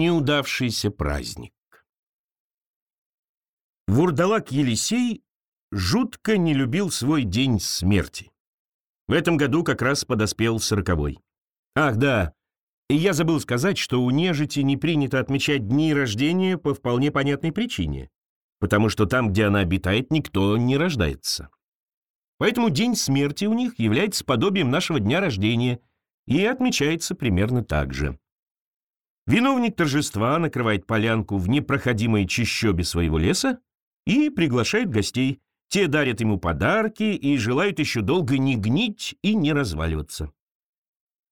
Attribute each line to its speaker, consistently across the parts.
Speaker 1: неудавшийся праздник. Вурдалак Елисей жутко не любил свой день смерти. В этом году как раз подоспел сороковой. Ах, да, я забыл сказать, что у нежити не принято отмечать дни рождения по вполне понятной причине, потому что там, где она обитает, никто не рождается. Поэтому день смерти у них является подобием нашего дня рождения и отмечается примерно так же. Виновник торжества накрывает полянку в непроходимой чащобе своего леса и приглашает гостей, те дарят ему подарки и желают еще долго не гнить и не разваливаться.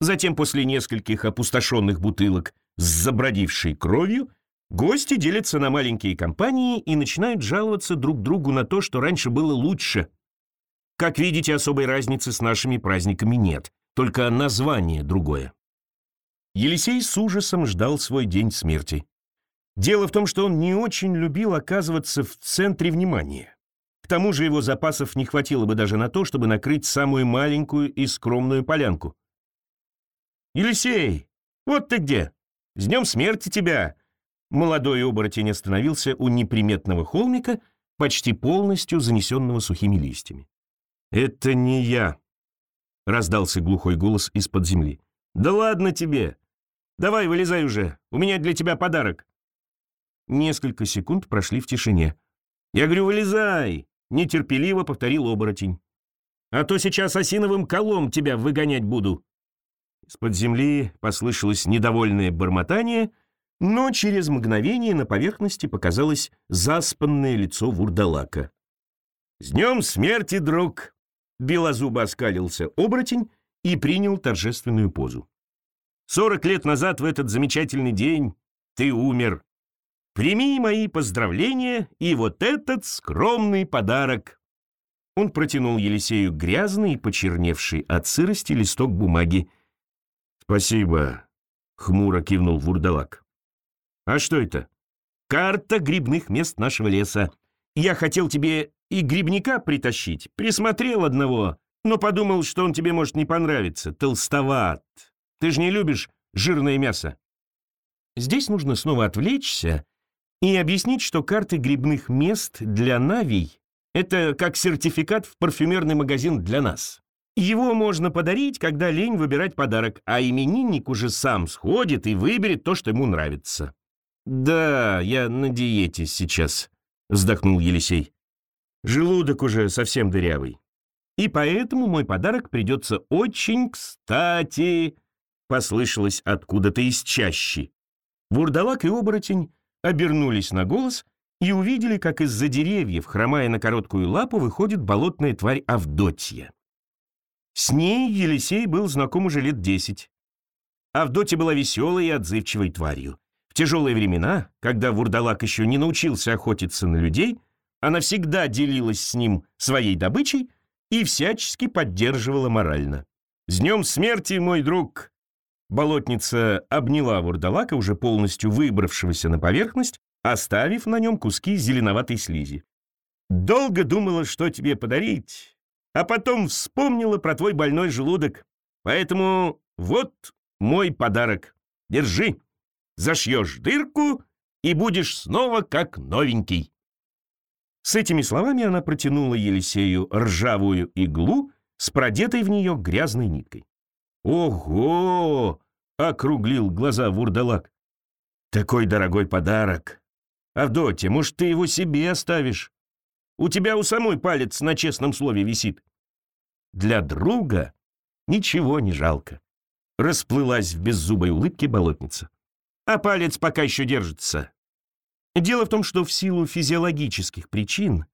Speaker 1: Затем, после нескольких опустошенных бутылок с забродившей кровью, гости делятся на маленькие компании и начинают жаловаться друг другу на то, что раньше было лучше. Как видите, особой разницы с нашими праздниками нет, только название другое. Елисей с ужасом ждал свой день смерти. Дело в том, что он не очень любил оказываться в центре внимания. К тому же его запасов не хватило бы даже на то, чтобы накрыть самую маленькую и скромную полянку. «Елисей, вот ты где! С днем смерти тебя!» Молодой оборотень остановился у неприметного холмика, почти полностью занесенного сухими листьями. «Это не я», — раздался глухой голос из-под земли. «Да ладно тебе! Давай, вылезай уже, у меня для тебя подарок!» Несколько секунд прошли в тишине. «Я говорю, вылезай!» нетерпеливо повторил оборотень. «А то сейчас осиновым колом тебя выгонять буду». Из-под земли послышалось недовольное бормотание, но через мгновение на поверхности показалось заспанное лицо вурдалака. «С днем смерти, друг!» Белозубо оскалился оборотень и принял торжественную позу. «Сорок лет назад в этот замечательный день ты умер. Прими мои поздравления и вот этот скромный подарок». Он протянул Елисею грязный и почерневший от сырости листок бумаги. «Спасибо», — хмуро кивнул вурдалак. «А что это?» «Карта грибных мест нашего леса. Я хотел тебе и грибника притащить, присмотрел одного, но подумал, что он тебе может не понравиться, толстоват. Ты же не любишь жирное мясо». Здесь нужно снова отвлечься и объяснить, что карты грибных мест для Навий — это как сертификат в парфюмерный магазин для нас. Его можно подарить, когда лень выбирать подарок, а именинник уже сам сходит и выберет то, что ему нравится. «Да, я на диете сейчас», — вздохнул Елисей. «Желудок уже совсем дырявый. И поэтому мой подарок придется очень кстати», — послышалось откуда-то из чащи. Вурдалак и оборотень обернулись на голос и увидели, как из-за деревьев, хромая на короткую лапу, выходит болотная тварь Авдотья. С ней Елисей был знаком уже лет десять. Авдотья была веселой и отзывчивой тварью. В тяжелые времена, когда Вурдалак еще не научился охотиться на людей, она всегда делилась с ним своей добычей и всячески поддерживала морально. «С днем смерти, мой друг!» Болотница обняла вурдалака, уже полностью выбравшегося на поверхность, оставив на нем куски зеленоватой слизи. «Долго думала, что тебе подарить, а потом вспомнила про твой больной желудок. Поэтому вот мой подарок. Держи. Зашьешь дырку и будешь снова как новенький». С этими словами она протянула Елисею ржавую иглу с продетой в нее грязной ниткой. «Ого!» — округлил глаза вурдалак. «Такой дорогой подарок! Авдотья, может, ты его себе оставишь? У тебя у самой палец на честном слове висит. Для друга ничего не жалко». Расплылась в беззубой улыбке болотница. «А палец пока еще держится. Дело в том, что в силу физиологических причин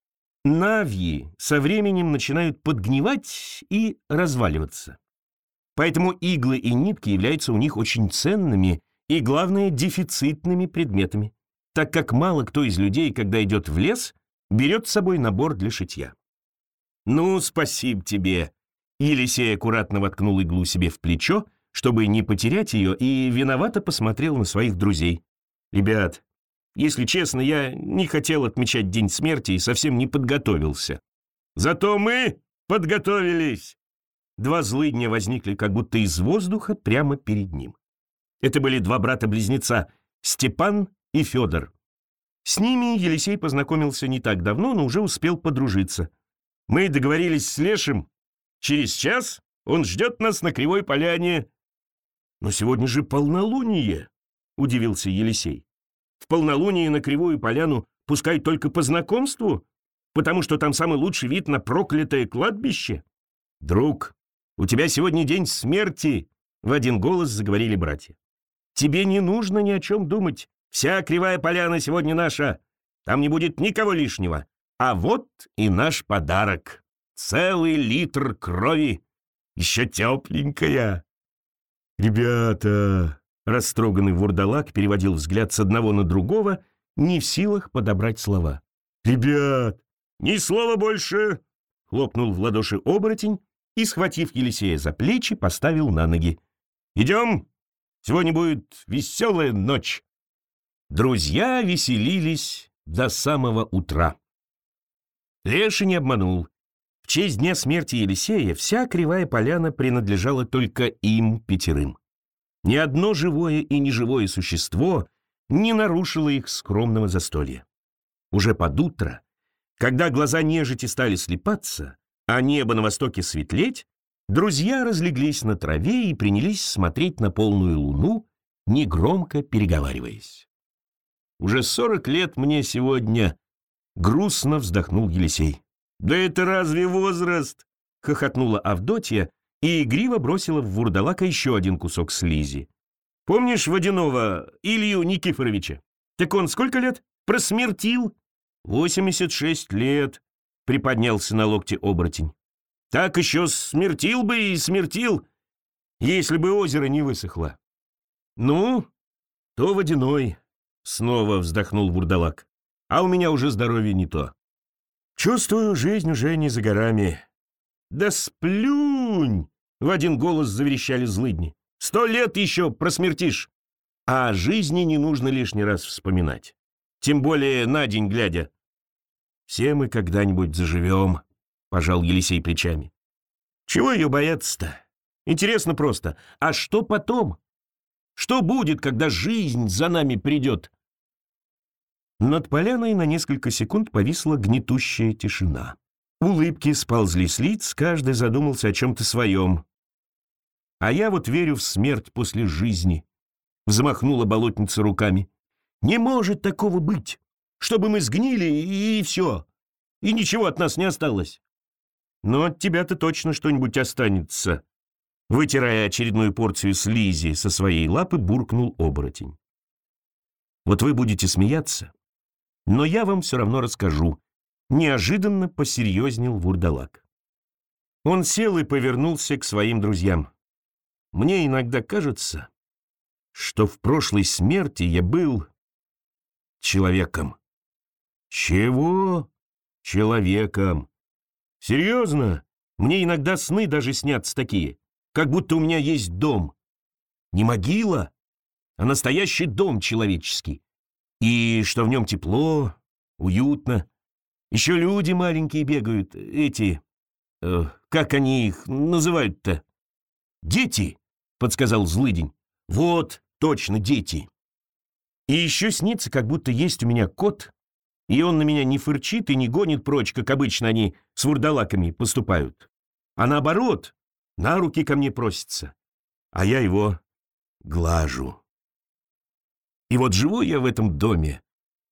Speaker 1: навьи со временем начинают подгнивать и разваливаться. Поэтому иглы и нитки являются у них очень ценными и, главное, дефицитными предметами, так как мало кто из людей, когда идет в лес, берет с собой набор для шитья. «Ну, спасибо тебе!» Елисей аккуратно воткнул иглу себе в плечо, чтобы не потерять ее, и виновато посмотрел на своих друзей. «Ребят, если честно, я не хотел отмечать день смерти и совсем не подготовился. Зато мы подготовились!» Два злыдня возникли как будто из воздуха прямо перед ним. Это были два брата-близнеца, Степан и Федор. С ними Елисей познакомился не так давно, но уже успел подружиться. Мы договорились с Лешим. Через час он ждет нас на Кривой Поляне. Но сегодня же полнолуние, удивился Елисей. В полнолуние на Кривую Поляну пускай только по знакомству, потому что там самый лучший вид на проклятое кладбище. Друг, у тебя сегодня день смерти, в один голос заговорили братья. Тебе не нужно ни о чем думать. Вся Кривая Поляна сегодня наша. Там не будет никого лишнего. А вот и наш подарок. Целый литр крови. Еще тепленькая. Ребята, растроганный вурдалак переводил взгляд с одного на другого, не в силах подобрать слова. «Ребят, ни слова больше!» Хлопнул в ладоши оборотень и, схватив Елисея за плечи, поставил на ноги. «Идем! Сегодня будет веселая ночь!» Друзья веселились до самого утра. Леша не обманул. В честь дня смерти Елисея вся кривая поляна принадлежала только им пятерым. Ни одно живое и неживое существо не нарушило их скромного застолья. Уже под утро, когда глаза нежити стали слепаться, а небо на востоке светлеть, друзья разлеглись на траве и принялись смотреть на полную луну, негромко переговариваясь. «Уже сорок лет мне сегодня Грустно вздохнул Елисей. «Да это разве возраст?» — хохотнула Авдотья и игриво бросила в вурдалака еще один кусок слизи. «Помнишь Водянова Илью Никифоровича? Так он сколько лет? Просмертил?» «Восемьдесят шесть лет», — приподнялся на локте оборотень. «Так еще смертил бы и смертил, если бы озеро не высохло». «Ну, то водяной», — снова вздохнул вурдалак а у меня уже здоровье не то. Чувствую, жизнь уже не за горами. Да сплюнь! В один голос заверещали злыдни. Сто лет еще просмертишь. А жизни не нужно лишний раз вспоминать. Тем более на день глядя. Все мы когда-нибудь заживем, пожал Елисей плечами. Чего ее бояться-то? Интересно просто, а что потом? Что будет, когда жизнь за нами придет? Над поляной на несколько секунд повисла гнетущая тишина. Улыбки сползли с лиц, каждый задумался о чем-то своем. «А я вот верю в смерть после жизни», — взмахнула болотница руками. «Не может такого быть, чтобы мы сгнили и, все, и ничего от нас не осталось». «Но от тебя-то точно что-нибудь останется», — вытирая очередную порцию слизи со своей лапы, буркнул оборотень. «Вот вы будете смеяться, но я вам все равно расскажу. Неожиданно посерьезнел вурдалак. Он сел и повернулся к своим друзьям. Мне иногда кажется, что в прошлой смерти я был человеком. Чего? Человеком. Серьезно? Мне иногда сны даже снятся такие, как будто у меня есть дом. Не могила, а настоящий дом человеческий. И что в нем тепло, уютно. Еще люди маленькие бегают, эти... Э, как они их называют-то? «Дети», — подсказал злыдень. «Вот, точно, дети». И еще снится, как будто есть у меня кот, и он на меня не фырчит и не гонит прочь, как обычно они с вурдалаками поступают. А наоборот, на руки ко мне просится, а я его глажу. И вот живу я в этом доме,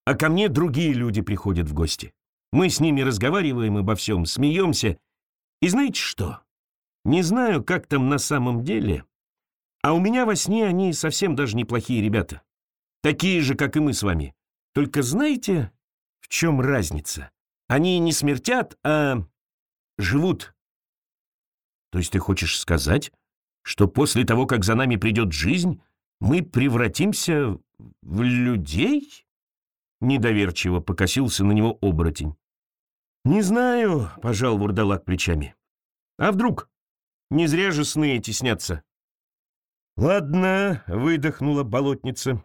Speaker 1: а ко мне другие люди приходят в гости. Мы с ними разговариваем обо всем, смеемся. И знаете что? Не знаю, как там на самом деле, а у меня во сне они совсем даже неплохие ребята. Такие же, как и мы с вами. Только знаете, в чем разница? Они не смертят, а живут. То есть ты хочешь сказать, что после того, как за нами придет жизнь, мы превратимся в людей?» Недоверчиво покосился на него оборотень. «Не знаю», — пожал вурдалак плечами. «А вдруг? Не зря же сны эти снятся». «Ладно», — выдохнула болотница.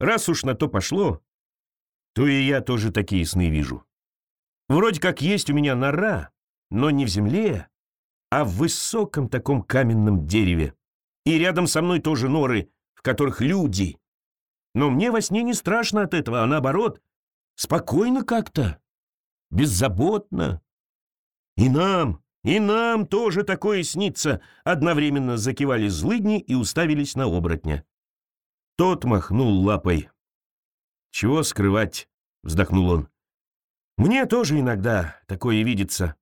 Speaker 1: «Раз уж на то пошло, то и я тоже такие сны вижу. Вроде как есть у меня нора, но не в земле, а в высоком таком каменном дереве. И рядом со мной тоже норы, в которых люди, Но мне во сне не страшно от этого, а наоборот, спокойно как-то, беззаботно. И нам, и нам тоже такое снится, одновременно закивали злыдни и уставились на оборотня. Тот махнул лапой. «Чего скрывать?» — вздохнул он. «Мне тоже иногда такое видится».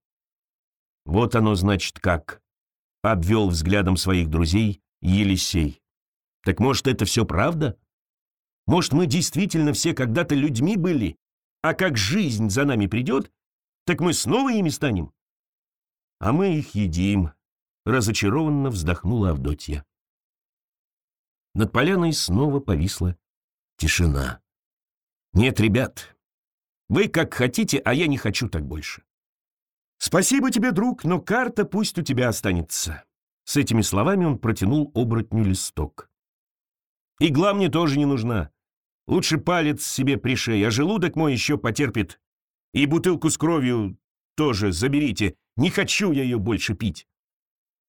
Speaker 1: «Вот оно, значит, как», — обвел взглядом своих друзей Елисей. «Так может, это все правда? Может, мы действительно все когда-то людьми были, а как жизнь за нами придет, так мы снова ими станем?» «А мы их едим», — разочарованно вздохнула Авдотья. Над поляной снова повисла тишина. «Нет, ребят, вы как хотите, а я не хочу так больше. Спасибо тебе, друг, но карта пусть у тебя останется». С этими словами он протянул оборотню листок. «Игла мне тоже не нужна. Лучше палец себе пришей, а желудок мой еще потерпит. И бутылку с кровью тоже заберите. Не хочу я ее больше пить».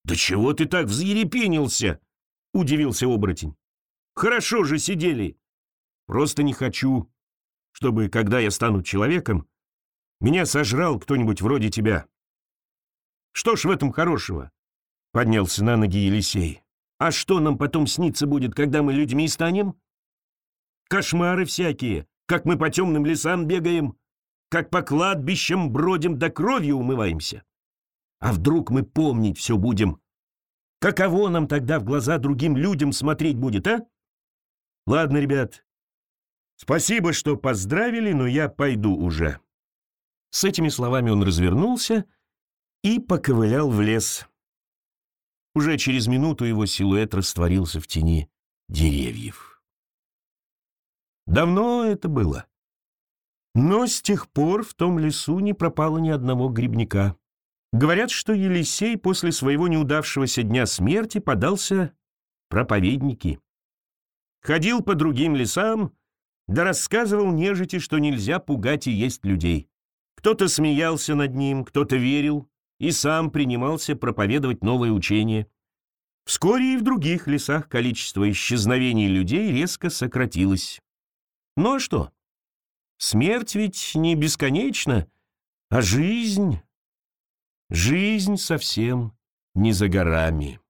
Speaker 1: «Да чего ты так взъерепенился?» — удивился оборотень. «Хорошо же сидели. Просто не хочу, чтобы, когда я стану человеком, меня сожрал кто-нибудь вроде тебя». «Что ж в этом хорошего?» — поднялся на ноги Елисей. «А что нам потом снится будет, когда мы людьми станем?» «Кошмары всякие, как мы по темным лесам бегаем, как по кладбищам бродим да кровью умываемся. А вдруг мы помнить все будем? Каково нам тогда в глаза другим людям смотреть будет, а? Ладно, ребят, спасибо, что поздравили, но я пойду уже. С этими словами он развернулся и поковылял в лес. Уже через минуту его силуэт растворился в тени деревьев. Давно это было. Но с тех пор в том лесу не пропало ни одного грибника. Говорят, что Елисей после своего неудавшегося дня смерти подался проповедники. Ходил по другим лесам, да рассказывал нежити, что нельзя пугать и есть людей. Кто-то смеялся над ним, кто-то верил и сам принимался проповедовать новое учение. Вскоре и в других лесах количество исчезновений людей резко сократилось. Ну а что? Смерть ведь не бесконечна, а жизнь Жизнь совсем не за горами.